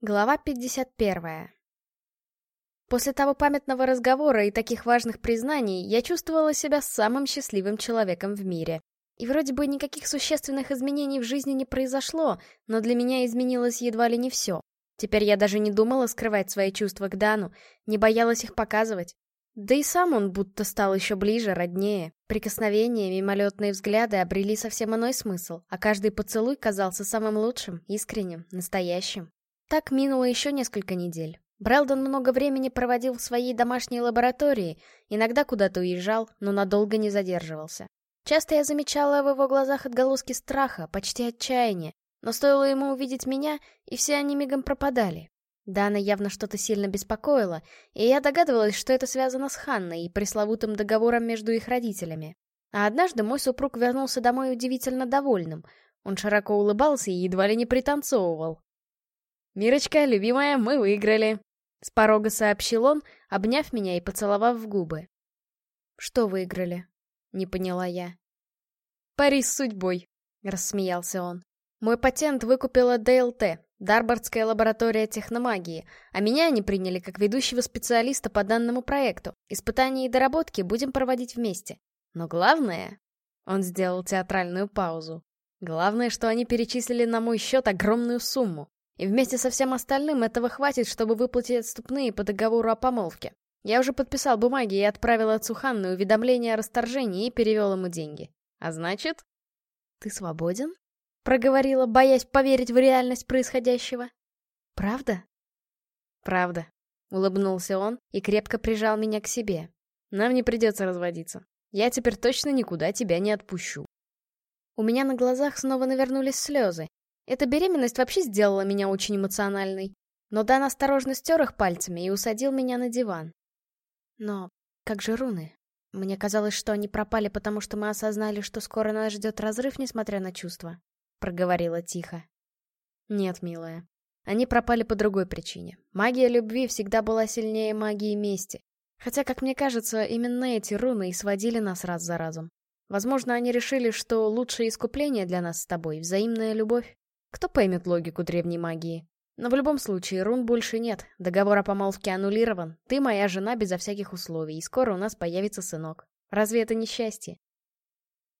Глава 51. После того памятного разговора и таких важных признаний я чувствовала себя самым счастливым человеком в мире. И вроде бы никаких существенных изменений в жизни не произошло, но для меня изменилось едва ли не все. Теперь я даже не думала скрывать свои чувства к Дану, не боялась их показывать. Да и сам он будто стал еще ближе, роднее. Прикосновения, мимолетные взгляды обрели совсем иной смысл, а каждый поцелуй казался самым лучшим, искренним, настоящим. Так минуло еще несколько недель. Брэлдон много времени проводил в своей домашней лаборатории, иногда куда-то уезжал, но надолго не задерживался. Часто я замечала в его глазах отголоски страха, почти отчаяния, но стоило ему увидеть меня, и все они мигом пропадали. Дана явно что-то сильно беспокоило, и я догадывалась, что это связано с Ханной и пресловутым договором между их родителями. А однажды мой супруг вернулся домой удивительно довольным. Он широко улыбался и едва ли не пританцовывал. «Мирочка, любимая, мы выиграли!» С порога сообщил он, обняв меня и поцеловав в губы. «Что выиграли?» — не поняла я. «Пари с судьбой», — рассмеялся он. «Мой патент выкупила ДЛТ, Дарбардская лаборатория техномагии, а меня они приняли как ведущего специалиста по данному проекту. Испытания и доработки будем проводить вместе. Но главное...» Он сделал театральную паузу. «Главное, что они перечислили на мой счет огромную сумму. И вместе со всем остальным этого хватит, чтобы выплатить отступные по договору о помолвке. Я уже подписал бумаги и отправил отцу Ханны уведомление о расторжении и перевел ему деньги. А значит... «Ты свободен?» — проговорила, боясь поверить в реальность происходящего. «Правда?» «Правда», — улыбнулся он и крепко прижал меня к себе. «Нам не придется разводиться. Я теперь точно никуда тебя не отпущу». У меня на глазах снова навернулись слезы, эта беременность вообще сделала меня очень эмоциональной. Но Дан осторожно стер их пальцами и усадил меня на диван. Но как же руны? Мне казалось, что они пропали, потому что мы осознали, что скоро нас ждет разрыв, несмотря на чувства. Проговорила тихо. Нет, милая. Они пропали по другой причине. Магия любви всегда была сильнее магии мести. Хотя, как мне кажется, именно эти руны и сводили нас раз за разом. Возможно, они решили, что лучшее искупление для нас с тобой — взаимная любовь. Кто поймет логику древней магии? Но в любом случае, рун больше нет. Договор о помолвке аннулирован. Ты моя жена безо всяких условий, и скоро у нас появится сынок. Разве это не счастье?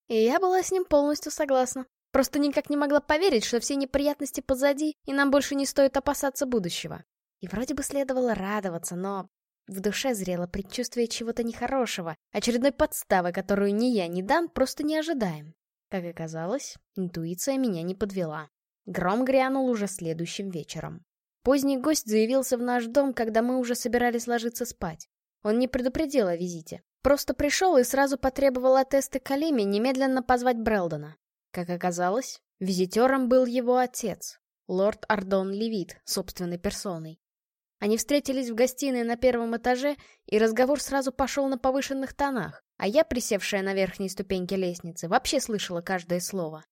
И я была с ним полностью согласна. Просто никак не могла поверить, что все неприятности позади, и нам больше не стоит опасаться будущего. И вроде бы следовало радоваться, но в душе зрело предчувствие чего-то нехорошего, очередной подставы, которую ни я, ни Дан просто не ожидаем. Как оказалось, интуиция меня не подвела. Гром грянул уже следующим вечером. Поздний гость заявился в наш дом, когда мы уже собирались ложиться спать. Он не предупредил о визите. Просто пришел и сразу потребовал от Эсты Калими немедленно позвать Брелдона. Как оказалось, визитером был его отец, лорд Ардон Левит, собственной персоной. Они встретились в гостиной на первом этаже, и разговор сразу пошел на повышенных тонах, а я, присевшая на верхней ступеньке лестницы, вообще слышала каждое слово.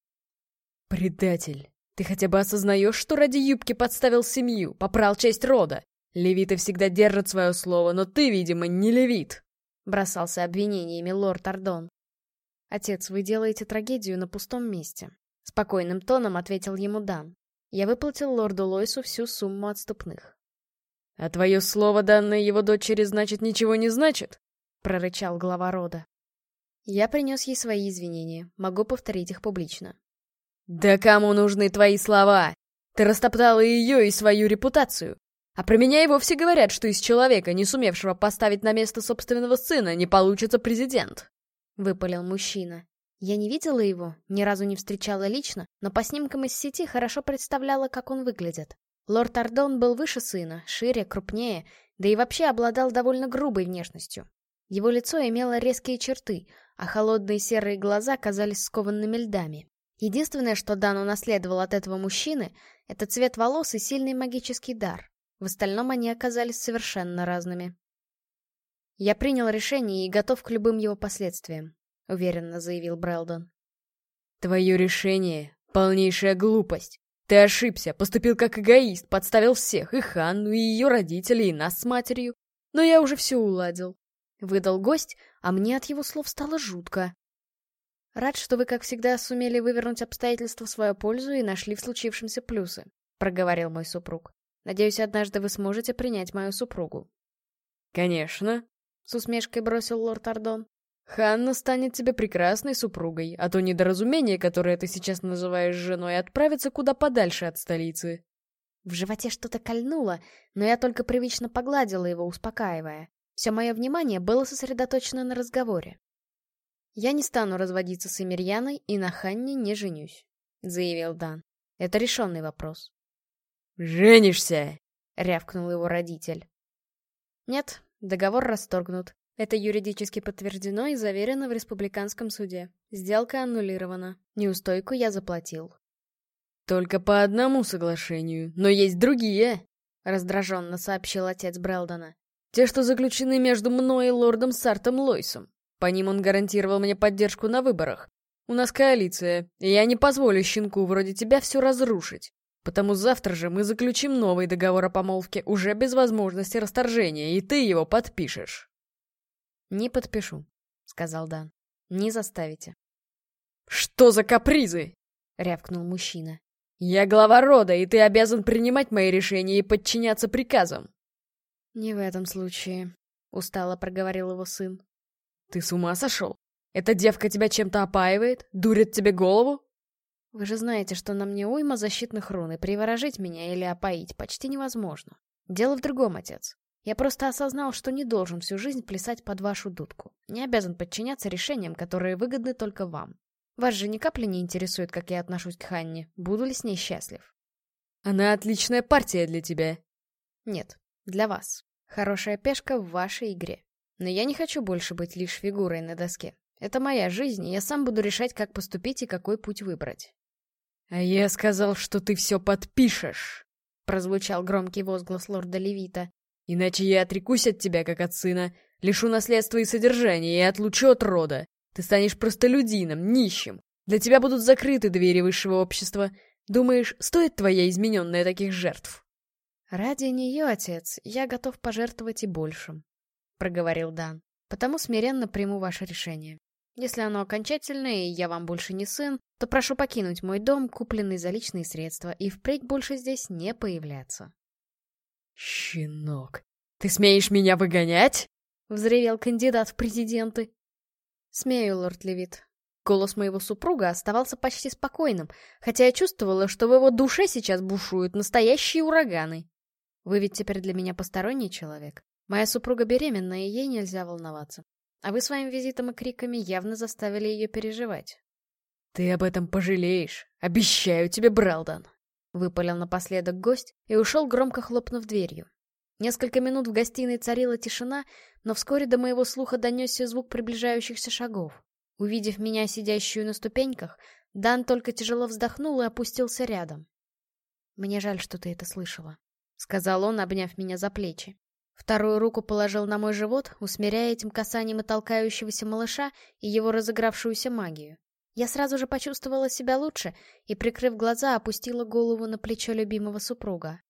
«Предатель!» Ты хотя бы осознаешь, что ради юбки подставил семью, попрал честь рода? Левиты всегда держат свое слово, но ты, видимо, не левит!» Бросался обвинениями лорд Ардон. «Отец, вы делаете трагедию на пустом месте», — спокойным тоном ответил ему Дан. «Я выплатил лорду Лойсу всю сумму отступных». «А твое слово, данное его дочери, значит, ничего не значит?» — прорычал глава рода. «Я принес ей свои извинения, могу повторить их публично. «Да кому нужны твои слова? Ты растоптала ее и свою репутацию. А про меня и вовсе говорят, что из человека, не сумевшего поставить на место собственного сына, не получится президент», — выпалил мужчина. Я не видела его, ни разу не встречала лично, но по снимкам из сети хорошо представляла, как он выглядит. Лорд Ардон был выше сына, шире, крупнее, да и вообще обладал довольно грубой внешностью. Его лицо имело резкие черты, а холодные серые глаза казались скованными льдами. Единственное, что Дан унаследовал от этого мужчины, это цвет волос и сильный магический дар. В остальном они оказались совершенно разными. «Я принял решение и готов к любым его последствиям», — уверенно заявил Брэлдон. «Твое решение — полнейшая глупость. Ты ошибся, поступил как эгоист, подставил всех, и Ханну, и ее родителей, и нас с матерью. Но я уже все уладил». Выдал гость, а мне от его слов стало жутко. «Рад, что вы, как всегда, сумели вывернуть обстоятельства в свою пользу и нашли в случившемся плюсы», — проговорил мой супруг. Надеюсь, однажды вы сможете принять мою супругу». «Конечно», — с усмешкой бросил лорд Ардон. «Ханна станет тебе прекрасной супругой, а то недоразумение, которое ты сейчас называешь женой, отправится куда подальше от столицы». В животе что-то кольнуло, но я только привычно погладила его, успокаивая. Все мое внимание было сосредоточено на разговоре. «Я не стану разводиться с Эмирьяной и на Ханне не женюсь», — заявил Дан. «Это решенный вопрос». «Женишься!» — рявкнул его родитель. «Нет, договор расторгнут. Это юридически подтверждено и заверено в республиканском суде. Сделка аннулирована. Неустойку я заплатил». «Только по одному соглашению, но есть другие», — раздраженно сообщил отец Брелдона. «Те, что заключены между мной и лордом Сартом Лойсом. По ним он гарантировал мне поддержку на выборах. У нас коалиция, и я не позволю щенку вроде тебя все разрушить. Потому завтра же мы заключим новый договор о помолвке уже без возможности расторжения, и ты его подпишешь. «Не подпишу», — сказал Дан. «Не заставите». «Что за капризы?» — рявкнул мужчина. «Я глава рода, и ты обязан принимать мои решения и подчиняться приказам». «Не в этом случае», — устало проговорил его сын. «Ты с ума сошел? Эта девка тебя чем-то опаивает? Дурит тебе голову?» «Вы же знаете, что на мне уйма защитных рун, и приворожить меня или опоить почти невозможно. Дело в другом, отец. Я просто осознал, что не должен всю жизнь плясать под вашу дудку. Не обязан подчиняться решениям, которые выгодны только вам. Вас же ни капли не интересует, как я отношусь к Ханне. Буду ли с ней счастлив?» «Она отличная партия для тебя». «Нет, для вас. Хорошая пешка в вашей игре. Но я не хочу больше быть лишь фигурой на доске. Это моя жизнь, и я сам буду решать, как поступить и какой путь выбрать. «А я сказал, что ты все подпишешь!» Прозвучал громкий возглас лорда Левита. «Иначе я отрекусь от тебя, как от сына, лишу наследства и содержания и отлучу от рода. Ты станешь простолюдином, нищим. Для тебя будут закрыты двери высшего общества. Думаешь, стоит твоя измененная таких жертв?» «Ради нее, отец, я готов пожертвовать и большим», — проговорил Дан. «Потому смиренно приму ваше решение. Если оно окончательное, и я вам больше не сын, то прошу покинуть мой дом, купленный за личные средства, и впредь больше здесь не появляться». «Щенок, ты смеешь меня выгонять?» — взревел кандидат в президенты. «Смею, лорд Левит». Голос моего супруга оставался почти спокойным, хотя я чувствовала, что в его душе сейчас бушуют настоящие ураганы. Вы ведь теперь для меня посторонний человек. Моя супруга беременна, и ей нельзя волноваться. А вы своим визитом и криками явно заставили ее переживать. «Ты об этом пожалеешь. Обещаю тебе, Бралдан!» Выпалил напоследок гость и ушел, громко хлопнув дверью. Несколько минут в гостиной царила тишина, но вскоре до моего слуха донесся звук приближающихся шагов. Увидев меня, сидящую на ступеньках, Дан только тяжело вздохнул и опустился рядом. «Мне жаль, что ты это слышала», — сказал он, обняв меня за плечи. Вторую руку положил на мой живот, усмиряя этим касанием и толкающегося малыша и его разыгравшуюся магию. Я сразу же почувствовала себя лучше и, прикрыв глаза, опустила голову на плечо любимого супруга.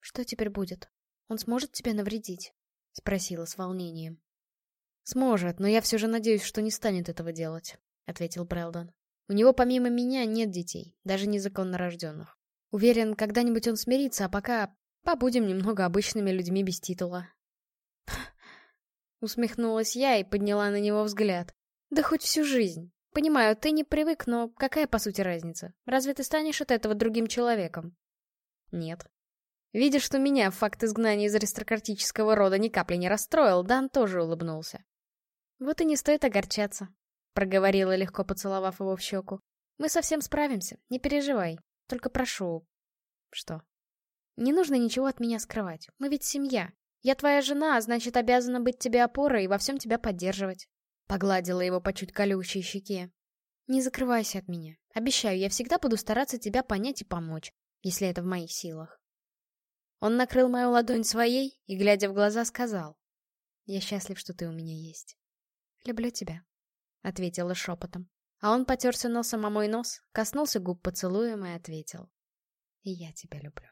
«Что теперь будет? Он сможет тебе навредить?» — спросила с волнением. «Сможет, но я все же надеюсь, что не станет этого делать», — ответил Брэлдон. «У него помимо меня нет детей, даже незаконно рожденных. Уверен, когда-нибудь он смирится, а пока Побудем немного обычными людьми без титула. Усмехнулась я и подняла на него взгляд. Да хоть всю жизнь. Понимаю, ты не привык, но какая по сути разница? Разве ты станешь от этого другим человеком? Нет. Видя, что меня факт изгнания из аристократического рода ни капли не расстроил, Дан тоже улыбнулся. Вот и не стоит огорчаться, проговорила, легко поцеловав его в щеку. Мы совсем справимся, не переживай. Только прошу... Что? Не нужно ничего от меня скрывать. Мы ведь семья. Я твоя жена, а значит, обязана быть тебе опорой и во всем тебя поддерживать. Погладила его по чуть колючей щеке. Не закрывайся от меня. Обещаю, я всегда буду стараться тебя понять и помочь, если это в моих силах. Он накрыл мою ладонь своей и, глядя в глаза, сказал. Я счастлив, что ты у меня есть. Люблю тебя, — ответила шепотом. А он потерся носом о мой нос, коснулся губ поцелуем и ответил. И я тебя люблю.